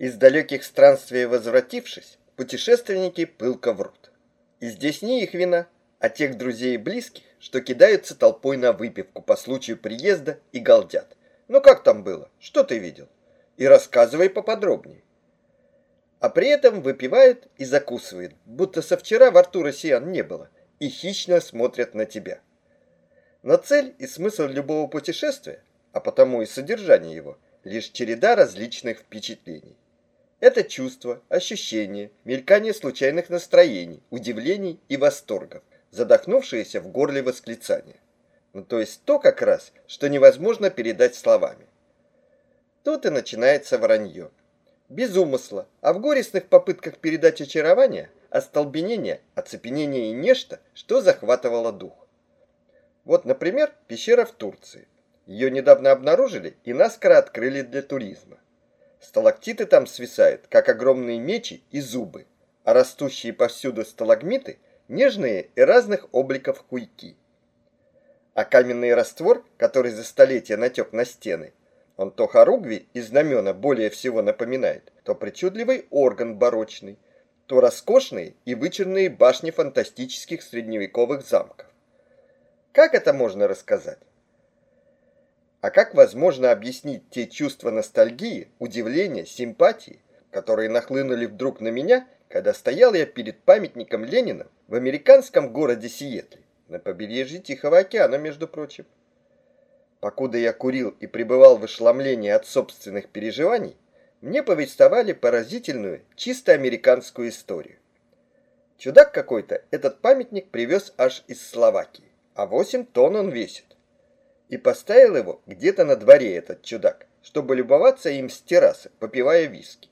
Из далеких странствий возвратившись, путешественники пылко врут. И здесь не их вина, а тех друзей и близких, что кидаются толпой на выпивку по случаю приезда и галдят. Ну как там было? Что ты видел? И рассказывай поподробнее. А при этом выпивают и закусывают, будто со вчера во рту россиян не было, и хищно смотрят на тебя. Но цель и смысл любого путешествия, а потому и содержание его, лишь череда различных впечатлений. Это чувства, ощущения, мелькание случайных настроений, удивлений и восторгов, задохнувшиеся в горле восклицания. Ну, то есть то как раз, что невозможно передать словами. Тут и начинается вранье. Без умысла, а в горестных попытках передать очарование, остолбенение, оцепенение и нечто, что захватывало дух. Вот, например, пещера в Турции. Ее недавно обнаружили и наскоро открыли для туризма. Сталактиты там свисают, как огромные мечи и зубы, а растущие повсюду сталагмиты – нежные и разных обликов хуйки. А каменный раствор, который за столетия натек на стены, он то хоругви и знамена более всего напоминает, то причудливый орган барочный, то роскошные и вычурные башни фантастических средневековых замков. Как это можно рассказать? А как возможно объяснить те чувства ностальгии, удивления, симпатии, которые нахлынули вдруг на меня, когда стоял я перед памятником Ленина в американском городе Сиэтле, на побережье Тихого океана, между прочим? Покуда я курил и пребывал в ошеломлении от собственных переживаний, мне повествовали поразительную, чисто американскую историю. Чудак какой-то этот памятник привез аж из Словакии, а 8 тонн он весит и поставил его где-то на дворе этот чудак, чтобы любоваться им с террасы, попивая виски.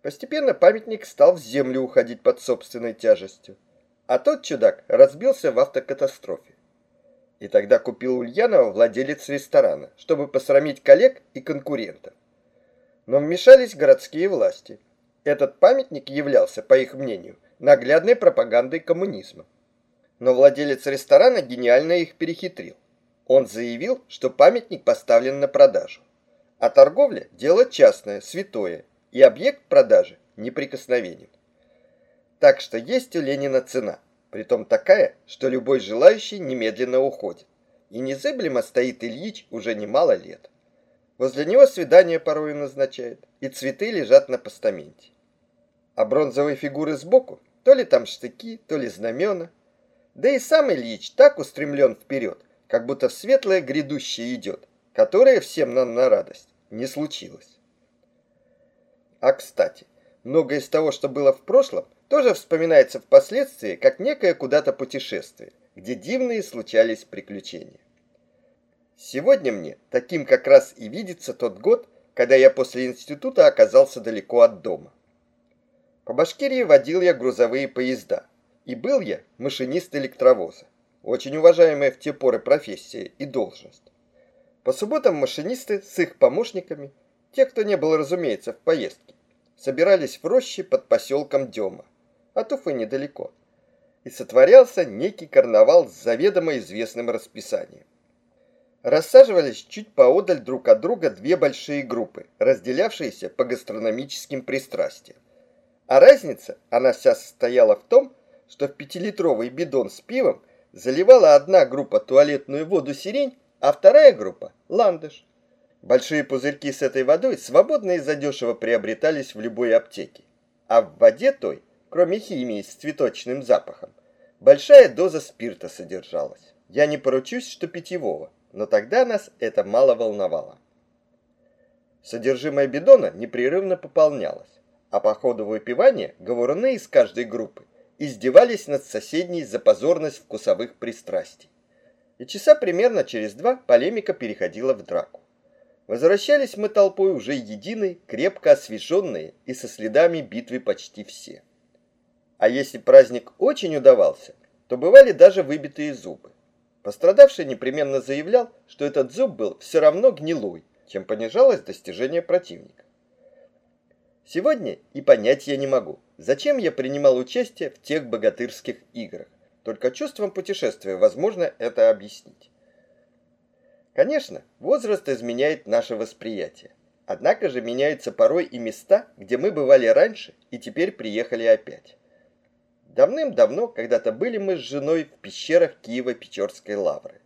Постепенно памятник стал в землю уходить под собственной тяжестью, а тот чудак разбился в автокатастрофе. И тогда купил Ульянова владелец ресторана, чтобы посрамить коллег и конкурентов. Но вмешались городские власти. Этот памятник являлся, по их мнению, наглядной пропагандой коммунизма. Но владелец ресторана гениально их перехитрил. Он заявил, что памятник поставлен на продажу. А торговля – дело частное, святое, и объект продажи неприкосновенен. Так что есть у Ленина цена, притом такая, что любой желающий немедленно уходит. И незыблемо стоит Ильич уже немало лет. Возле него свидания порой назначают, и цветы лежат на постаменте. А бронзовые фигуры сбоку, то ли там штыки, то ли знамена. Да и сам Ильич так устремлен вперед, как будто светлое грядущее идет, которое всем нам на радость не случилось. А кстати, многое из того, что было в прошлом, тоже вспоминается впоследствии как некое куда-то путешествие, где дивные случались приключения. Сегодня мне таким как раз и видится тот год, когда я после института оказался далеко от дома. По Башкирии водил я грузовые поезда, и был я машинист электровоза очень уважаемая в те поры профессия и должность. По субботам машинисты с их помощниками, те, кто не был, разумеется, в поездке, собирались в роще под поселком Дема, от Уфы недалеко, и сотворялся некий карнавал с заведомо известным расписанием. Рассаживались чуть поодаль друг от друга две большие группы, разделявшиеся по гастрономическим пристрастиям. А разница, она вся состояла в том, что в пятилитровый бидон с пивом заливала одна группа туалетную воду сирень, а вторая группа – ландыш. Большие пузырьки с этой водой свободно и задешево приобретались в любой аптеке. А в воде той, кроме химии с цветочным запахом, большая доза спирта содержалась. Я не поручусь, что питьевого, но тогда нас это мало волновало. Содержимое бидона непрерывно пополнялось, а по ходу выпивания говоруны из каждой группы издевались над соседней за позорность вкусовых пристрастий. И часа примерно через два полемика переходила в драку. Возвращались мы толпой уже единой, крепко освеженные и со следами битвы почти все. А если праздник очень удавался, то бывали даже выбитые зубы. Пострадавший непременно заявлял, что этот зуб был все равно гнилой, чем понижалось достижение противника. Сегодня и понять я не могу, Зачем я принимал участие в тех богатырских играх? Только чувством путешествия возможно это объяснить. Конечно, возраст изменяет наше восприятие. Однако же меняются порой и места, где мы бывали раньше и теперь приехали опять. Давным-давно когда-то были мы с женой в пещерах Киева-Печорской лавры.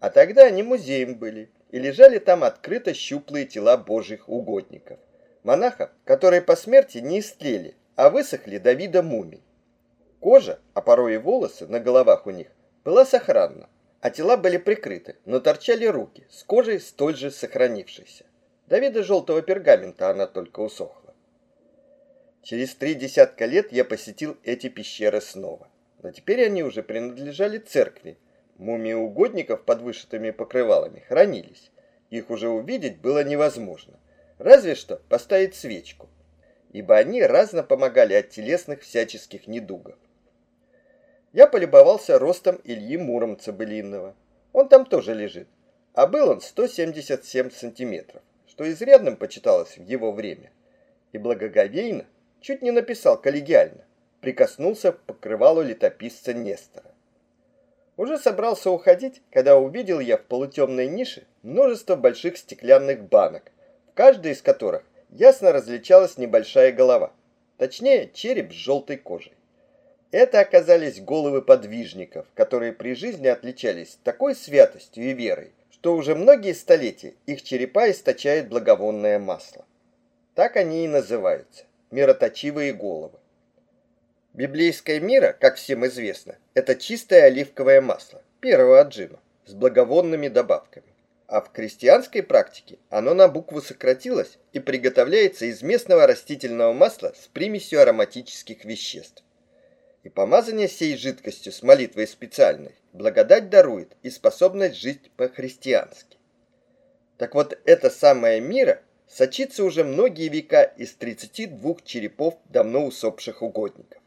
А тогда они музеем были, и лежали там открыто щуплые тела божьих угодников. Монахов, которые по смерти не истлели, а высохли до вида мумий. Кожа, а порой и волосы на головах у них, была сохранна, а тела были прикрыты, но торчали руки, с кожей столь же сохранившейся. До вида желтого пергамента она только усохла. Через три десятка лет я посетил эти пещеры снова. Но теперь они уже принадлежали церкви. Мумии угодников под вышитыми покрывалами хранились. Их уже увидеть было невозможно. Разве что поставить свечку. Ибо они разно помогали от телесных всяческих недугов. Я полюбовался ростом Ильи Муромца Былинного. Он там тоже лежит. А был он 177 сантиметров, что изрядным почиталось в его время. И благоговейно, чуть не написал коллегиально, прикоснулся к покрывалу летописца Нестора. Уже собрался уходить, когда увидел я в полутемной нише множество больших стеклянных банок, каждой из которых ясно различалась небольшая голова, точнее череп с желтой кожей. Это оказались головы подвижников, которые при жизни отличались такой святостью и верой, что уже многие столетия их черепа источают благовонное масло. Так они и называются мироточивые головы. Библейское мира, как всем известно, это чистое оливковое масло, первого отжима, с благовонными добавками. А в крестьянской практике оно на букву сократилось и приготовляется из местного растительного масла с примесью ароматических веществ. И помазание сей жидкостью с молитвой специальной благодать дарует и способность жить по-христиански. Так вот, это самое мира сочится уже многие века из 32 черепов давно усопших угодников.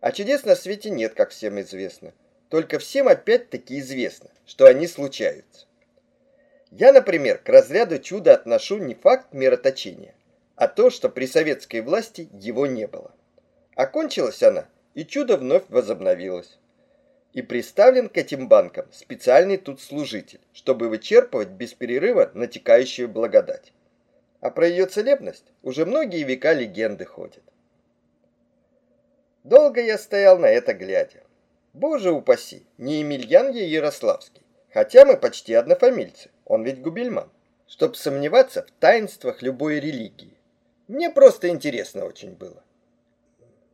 А чудес на свете нет, как всем известно. Только всем опять-таки известно, что они случаются. Я, например, к разряду чуда отношу не факт мироточения, а то, что при советской власти его не было. Окончилась она, и чудо вновь возобновилось. И приставлен к этим банкам специальный тут служитель, чтобы вычерпывать без перерыва натекающую благодать а про ее целебность уже многие века легенды ходят. Долго я стоял на это глядя. Боже упаси, не Емельян я Ярославский, хотя мы почти однофамильцы, он ведь губельман, чтоб сомневаться в таинствах любой религии. Мне просто интересно очень было.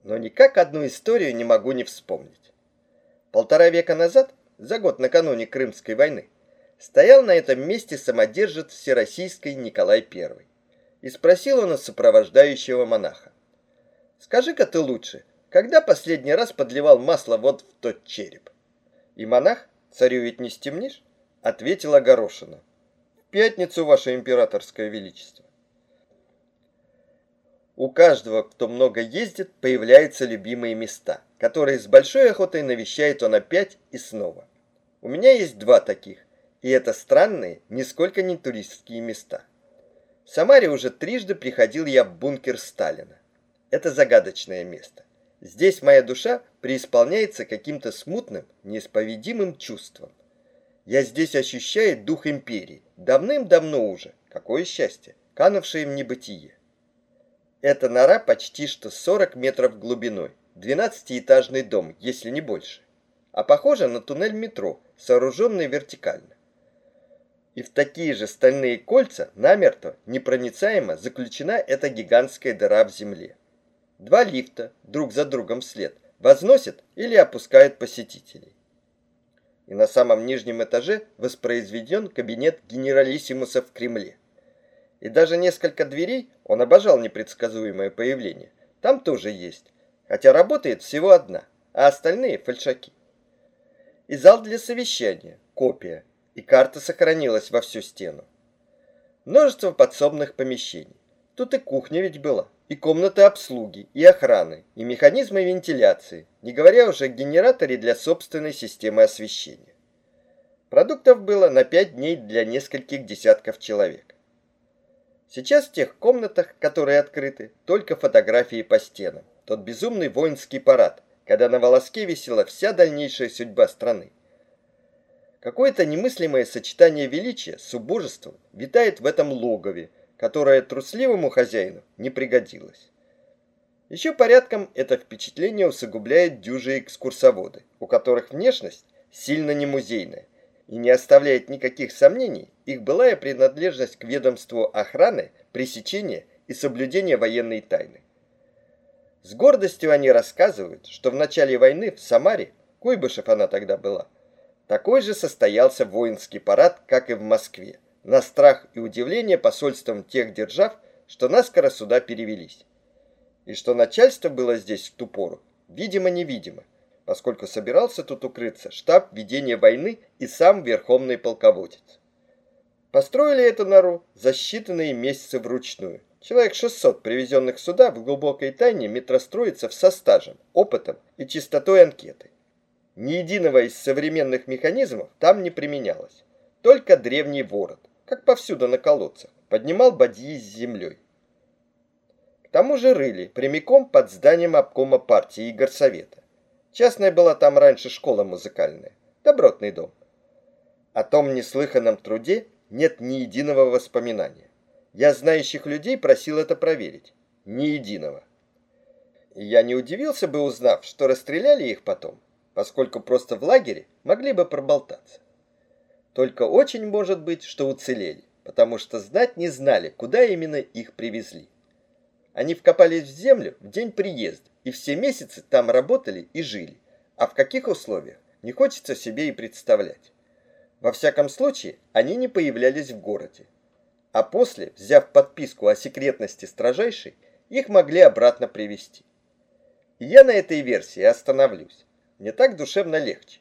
Но никак одну историю не могу не вспомнить. Полтора века назад, за год накануне Крымской войны, стоял на этом месте самодержец Всероссийской Николай I и спросил он у сопровождающего монаха. «Скажи-ка ты лучше, когда последний раз подливал масло вот в тот череп?» И монах, царю ведь не стемнишь, ответил огорошенно. «В пятницу, ваше императорское величество». У каждого, кто много ездит, появляются любимые места, которые с большой охотой навещает он опять и снова. У меня есть два таких, и это странные, нисколько не туристские места. В Самаре уже трижды приходил я в бункер Сталина. Это загадочное место. Здесь моя душа преисполняется каким-то смутным, неисповедимым чувством. Я здесь ощущаю дух империи, давным-давно уже, какое счастье, канувшее в небытие. Эта нора почти что 40 метров глубиной, 12-этажный дом, если не больше. А похоже на туннель метро, сооруженный вертикально и в такие же стальные кольца намертво, непроницаемо заключена эта гигантская дыра в земле. Два лифта, друг за другом вслед, возносят или опускают посетителей. И на самом нижнем этаже воспроизведен кабинет генералиссимуса в Кремле. И даже несколько дверей, он обожал непредсказуемое появление, там тоже есть, хотя работает всего одна, а остальные фальшаки. И зал для совещания, копия, и карта сохранилась во всю стену. Множество подсобных помещений. Тут и кухня ведь была, и комнаты обслуги, и охраны, и механизмы вентиляции, не говоря уже о генераторе для собственной системы освещения. Продуктов было на пять дней для нескольких десятков человек. Сейчас в тех комнатах, которые открыты, только фотографии по стенам. Тот безумный воинский парад, когда на волоске висела вся дальнейшая судьба страны. Какое-то немыслимое сочетание величия с убожеством витает в этом логове, которое трусливому хозяину не пригодилось. Еще порядком это впечатление усугубляет дюжи экскурсоводы, у которых внешность сильно не музейная, и не оставляет никаких сомнений их былая принадлежность к ведомству охраны, пресечения и соблюдения военной тайны. С гордостью они рассказывают, что в начале войны в Самаре, Куйбышев она тогда была, такой же состоялся воинский парад, как и в Москве, на страх и удивление посольством тех держав, что наскоро сюда перевелись и что начальство было здесь в ту пору, видимо-невидимо, поскольку собирался тут укрыться штаб ведения войны и сам верховный полководец. Построили эту нору за считанные месяцы вручную. Человек 600, привезенных сюда в глубокой тайне метростроицев со стажем, опытом и чистотой анкеты. Ни единого из современных механизмов там не применялось. Только древний ворот, как повсюду на колодцах, поднимал бадьи с землей тому же рыли, прямиком под зданием обкома партии и горсовета. Частная была там раньше школа музыкальная, добротный дом. О том неслыханном труде нет ни единого воспоминания. Я знающих людей просил это проверить. Ни единого. И я не удивился бы, узнав, что расстреляли их потом, поскольку просто в лагере могли бы проболтаться. Только очень может быть, что уцелели, потому что знать не знали, куда именно их привезли. Они вкопались в землю в день приезда и все месяцы там работали и жили. А в каких условиях, не хочется себе и представлять. Во всяком случае, они не появлялись в городе. А после, взяв подписку о секретности строжайшей, их могли обратно привести. И я на этой версии остановлюсь. Мне так душевно легче.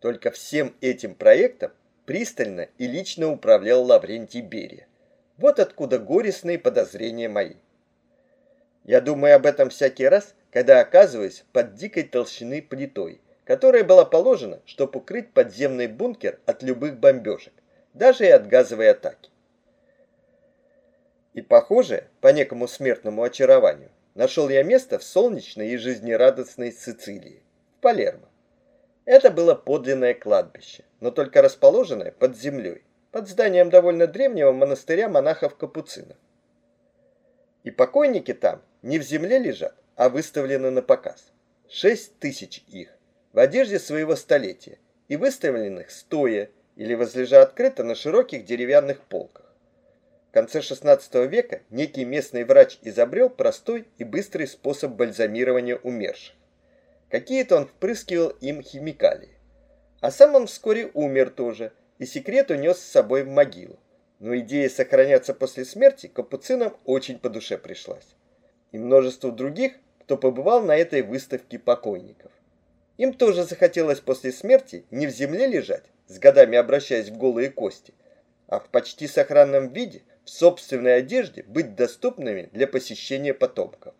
Только всем этим проектом пристально и лично управлял Лаврентий Берия. Вот откуда горестные подозрения мои. Я думаю об этом всякий раз, когда оказываюсь под дикой толщины плитой, которая была положена, чтобы укрыть подземный бункер от любых бомбежек, даже и от газовой атаки. И похоже, по некому смертному очарованию, нашел я место в солнечной и жизнерадостной Сицилии, в Палермо. Это было подлинное кладбище, но только расположенное под землей, под зданием довольно древнего монастыря монахов-капуцинов. И покойники там не в земле лежат, а выставлены на показ. Шесть тысяч их, в одежде своего столетия, и выставленных стоя или возлежа открыто на широких деревянных полках. В конце XVI века некий местный врач изобрел простой и быстрый способ бальзамирования умерших. Какие-то он впрыскивал им химикалии. А сам он вскоре умер тоже, и секрет унес с собой в могилу. Но идея сохраняться после смерти капуцинам очень по душе пришлась и множеству других, кто побывал на этой выставке покойников. Им тоже захотелось после смерти не в земле лежать, с годами обращаясь в голые кости, а в почти сохранном виде, в собственной одежде, быть доступными для посещения потомков.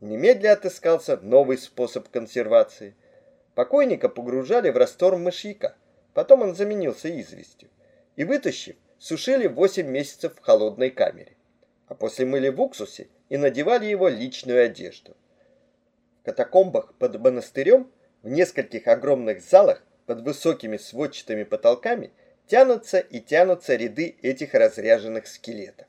Немедля отыскался новый способ консервации. Покойника погружали в раствор мышьяка, потом он заменился известью, и, вытащив, сушили 8 месяцев в холодной камере. А после мыли в уксусе и надевали его личную одежду. В катакомбах под монастырем, в нескольких огромных залах под высокими сводчатыми потолками тянутся и тянутся ряды этих разряженных скелетов.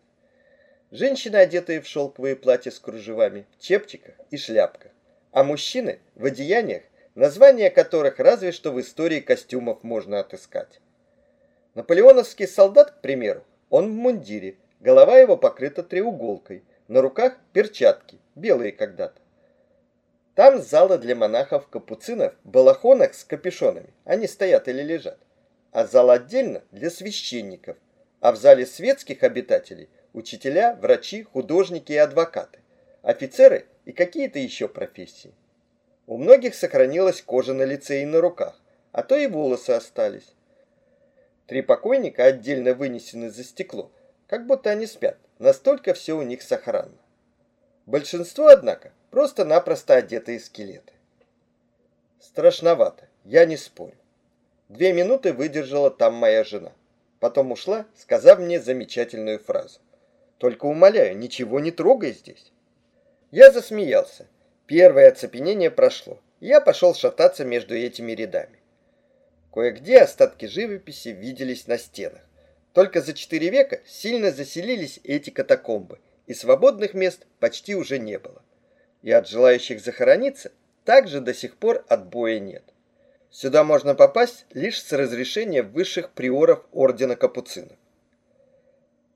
Женщины, одетые в шелковые платья с кружевами, в чепчиках и шляпках, а мужчины в одеяниях, названия которых разве что в истории костюмов можно отыскать. Наполеоновский солдат, к примеру, он в мундире, голова его покрыта треуголкой – на руках перчатки, белые когда-то. Там зала для монахов-капуцинов балахонах с капюшонами, они стоят или лежат. А зал отдельно для священников, а в зале светских обитателей учителя, врачи, художники и адвокаты, офицеры и какие-то еще профессии. У многих сохранилась кожа на лице и на руках, а то и волосы остались. Три покойника отдельно вынесены за стекло, как будто они спят. Настолько все у них сохранно. Большинство, однако, просто-напросто одетые скелеты. Страшновато, я не спорю. Две минуты выдержала там моя жена. Потом ушла, сказав мне замечательную фразу. Только умоляю, ничего не трогай здесь. Я засмеялся. Первое оцепенение прошло. Я пошел шататься между этими рядами. Кое-где остатки живописи виделись на стенах. Только за четыре века сильно заселились эти катакомбы, и свободных мест почти уже не было. И от желающих захорониться также до сих пор отбоя нет. Сюда можно попасть лишь с разрешения высших приоров ордена капуцинов.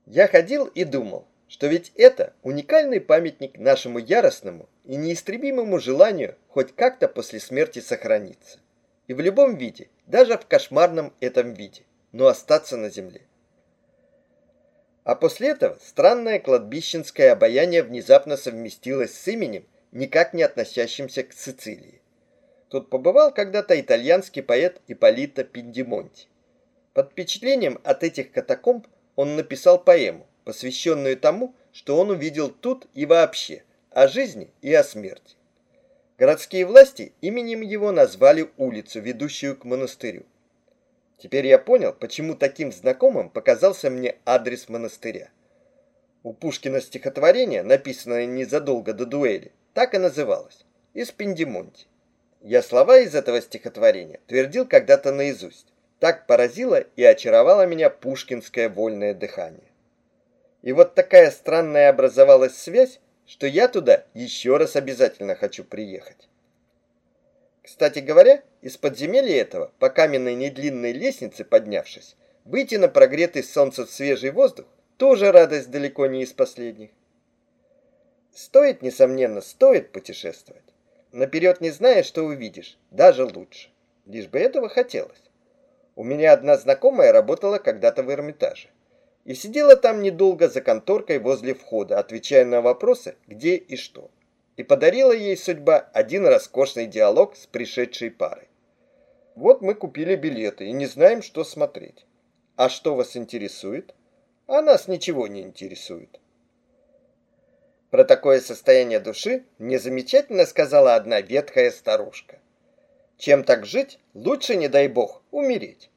Я ходил и думал, что ведь это уникальный памятник нашему яростному и неистребимому желанию хоть как-то после смерти сохраниться. И в любом виде, даже в кошмарном этом виде, но остаться на земле. А после этого странное кладбищенское обаяние внезапно совместилось с именем, никак не относящимся к Сицилии. Тут побывал когда-то итальянский поэт Ипполито Пиндимонти. Под впечатлением от этих катакомб он написал поэму, посвященную тому, что он увидел тут и вообще, о жизни и о смерти. Городские власти именем его назвали улицу, ведущую к монастырю. Теперь я понял, почему таким знакомым показался мне адрес монастыря. У Пушкина стихотворение, написанное незадолго до дуэли, так и называлось «Из Пендимонти». Я слова из этого стихотворения твердил когда-то наизусть. Так поразило и очаровало меня пушкинское вольное дыхание. И вот такая странная образовалась связь, что я туда еще раз обязательно хочу приехать. Кстати говоря, из подземелья этого, по каменной недлинной лестнице поднявшись, выйти на прогретый солнце свежий воздух тоже радость далеко не из последних. Стоит, несомненно, стоит путешествовать. Наперед не зная, что увидишь, даже лучше. Лишь бы этого хотелось. У меня одна знакомая работала когда-то в Эрмитаже. И сидела там недолго за конторкой возле входа, отвечая на вопросы, где и что и подарила ей судьба один роскошный диалог с пришедшей парой. Вот мы купили билеты и не знаем, что смотреть. А что вас интересует? А нас ничего не интересует. Про такое состояние души мне замечательно сказала одна ветхая старушка. Чем так жить, лучше, не дай бог, умереть.